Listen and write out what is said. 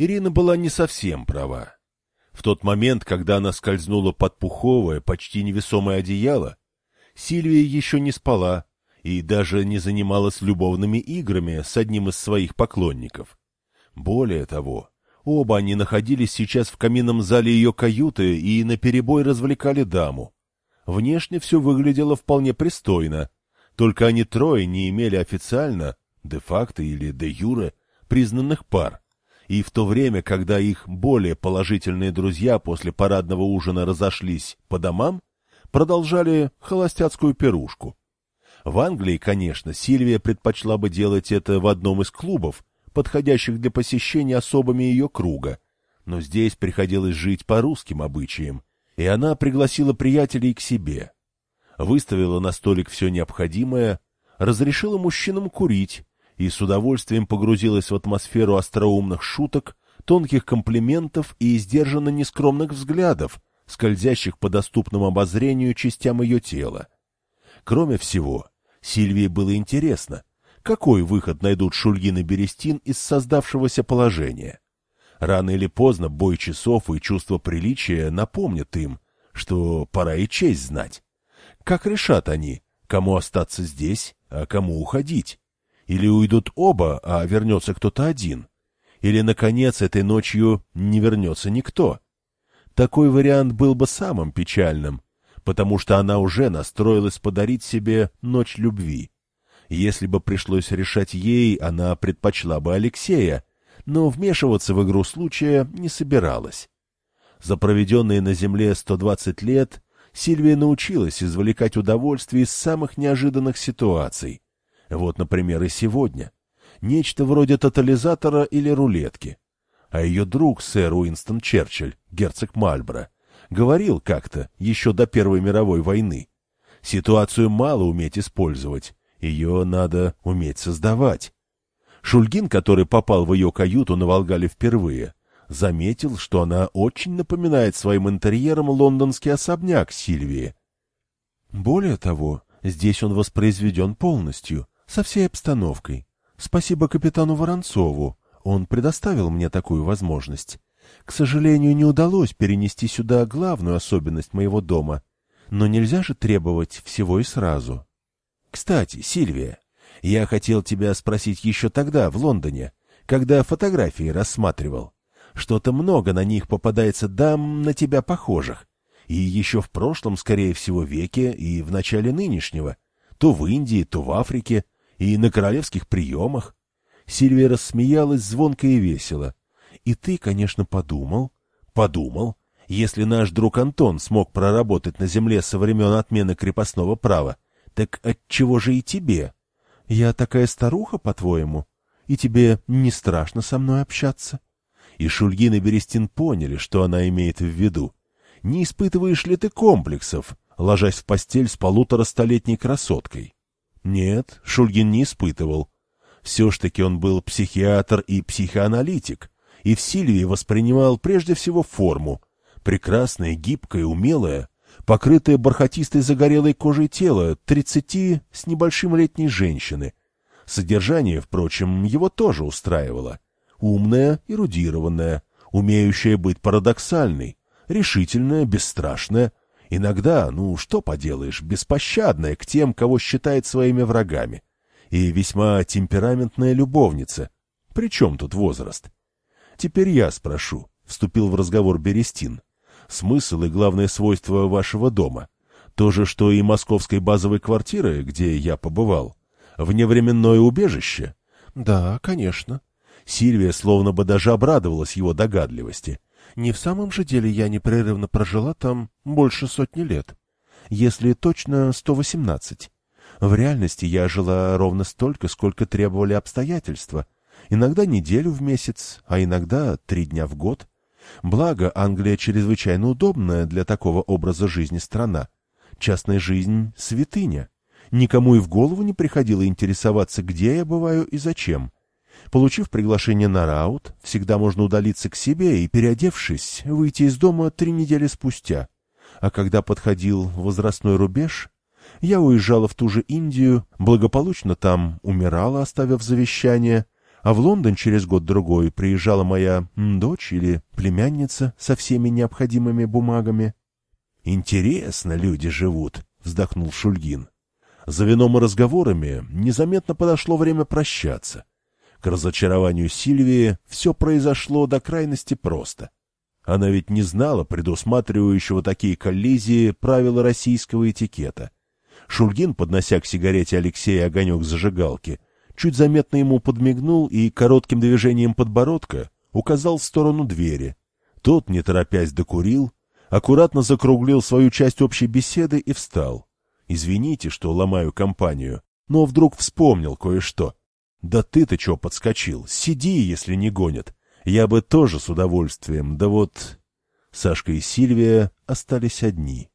Ирина была не совсем права. В тот момент, когда она скользнула под пуховое, почти невесомое одеяло, Сильвия еще не спала и даже не занималась любовными играми с одним из своих поклонников. Более того, оба они находились сейчас в каминном зале ее каюты и наперебой развлекали даму. Внешне все выглядело вполне пристойно, только они трое не имели официально, де-факто или де-юре, признанных пар. И в то время, когда их более положительные друзья после парадного ужина разошлись по домам, продолжали холостяцкую пирушку. В Англии, конечно, Сильвия предпочла бы делать это в одном из клубов, подходящих для посещения особами ее круга, но здесь приходилось жить по русским обычаям, и она пригласила приятелей к себе. Выставила на столик все необходимое, разрешила мужчинам курить и с удовольствием погрузилась в атмосферу остроумных шуток, тонких комплиментов и сдержанно нескромных взглядов, скользящих по доступному обозрению частям ее тела. Кроме всего, Сильвии было интересно, какой выход найдут Шульгин и Берестин из создавшегося положения. Рано или поздно бой часов и чувство приличия напомнят им, что пора и честь знать. Как решат они, кому остаться здесь, а кому уходить? Или уйдут оба, а вернется кто-то один? Или, наконец, этой ночью не вернется никто? Такой вариант был бы самым печальным, потому что она уже настроилась подарить себе ночь любви. Если бы пришлось решать ей, она предпочла бы Алексея, но вмешиваться в игру случая не собиралась. За проведенные на земле 120 лет Сильвия научилась извлекать удовольствие из самых неожиданных ситуаций. Вот, например, и сегодня. Нечто вроде тотализатора или рулетки. А ее друг, сэр Уинстон Черчилль, герцог Мальборо, говорил как-то, еще до Первой мировой войны, ситуацию мало уметь использовать, ее надо уметь создавать. Шульгин, который попал в ее каюту на Волгале впервые, заметил, что она очень напоминает своим интерьером лондонский особняк Сильвии. Более того, здесь он воспроизведен полностью, со всей обстановкой. Спасибо капитану Воронцову, он предоставил мне такую возможность. К сожалению, не удалось перенести сюда главную особенность моего дома, но нельзя же требовать всего и сразу. Кстати, Сильвия, я хотел тебя спросить еще тогда, в Лондоне, когда фотографии рассматривал. Что-то много на них попадается дам на тебя похожих. И еще в прошлом, скорее всего, веке и в начале нынешнего. То в Индии, то в Африке, и на королевских приемах. Сильвия рассмеялась звонко и весело. И ты, конечно, подумал, подумал, если наш друг Антон смог проработать на земле со времен отмены крепостного права, так отчего же и тебе? Я такая старуха, по-твоему? И тебе не страшно со мной общаться? И Шульгин и Берестин поняли, что она имеет в виду. Не испытываешь ли ты комплексов, ложась в постель с полуторастолетней красоткой? Нет, Шульгин не испытывал. Все ж таки он был психиатр и психоаналитик, и в Сильвии воспринимал прежде всего форму. Прекрасное, гибкое, умелое, покрытое бархатистой загорелой кожей тело тридцати с небольшим летней женщины. Содержание, впрочем, его тоже устраивало. Умная, эрудированная, умеющая быть парадоксальной, решительная, бесстрашная, Иногда, ну что поделаешь, беспощадная к тем, кого считает своими врагами. И весьма темпераментная любовница. При чем тут возраст? Теперь я спрошу, — вступил в разговор Берестин. Смысл и главное свойство вашего дома? То же, что и московской базовой квартиры, где я побывал? Вневременное убежище? Да, конечно. Сильвия словно бы даже обрадовалась его догадливости. Не в самом же деле я непрерывно прожила там больше сотни лет. Если точно, 118. В реальности я жила ровно столько, сколько требовали обстоятельства. Иногда неделю в месяц, а иногда три дня в год. Благо, Англия чрезвычайно удобная для такого образа жизни страна. Частная жизнь — святыня. Никому и в голову не приходило интересоваться, где я бываю и зачем. Получив приглашение на раут, всегда можно удалиться к себе и, переодевшись, выйти из дома три недели спустя. А когда подходил возрастной рубеж, я уезжала в ту же Индию, благополучно там умирала, оставив завещание, А в Лондон через год-другой приезжала моя дочь или племянница со всеми необходимыми бумагами. — Интересно люди живут, — вздохнул Шульгин. За вином и разговорами незаметно подошло время прощаться. К разочарованию Сильвии все произошло до крайности просто. Она ведь не знала предусматривающего такие коллизии правила российского этикета. Шульгин, поднося к сигарете Алексея огонек зажигалки, чуть заметно ему подмигнул и коротким движением подбородка указал в сторону двери. Тот, не торопясь, докурил, аккуратно закруглил свою часть общей беседы и встал. «Извините, что ломаю компанию, но вдруг вспомнил кое-что. Да ты-то чё подскочил? Сиди, если не гонят. Я бы тоже с удовольствием, да вот...» Сашка и Сильвия остались одни.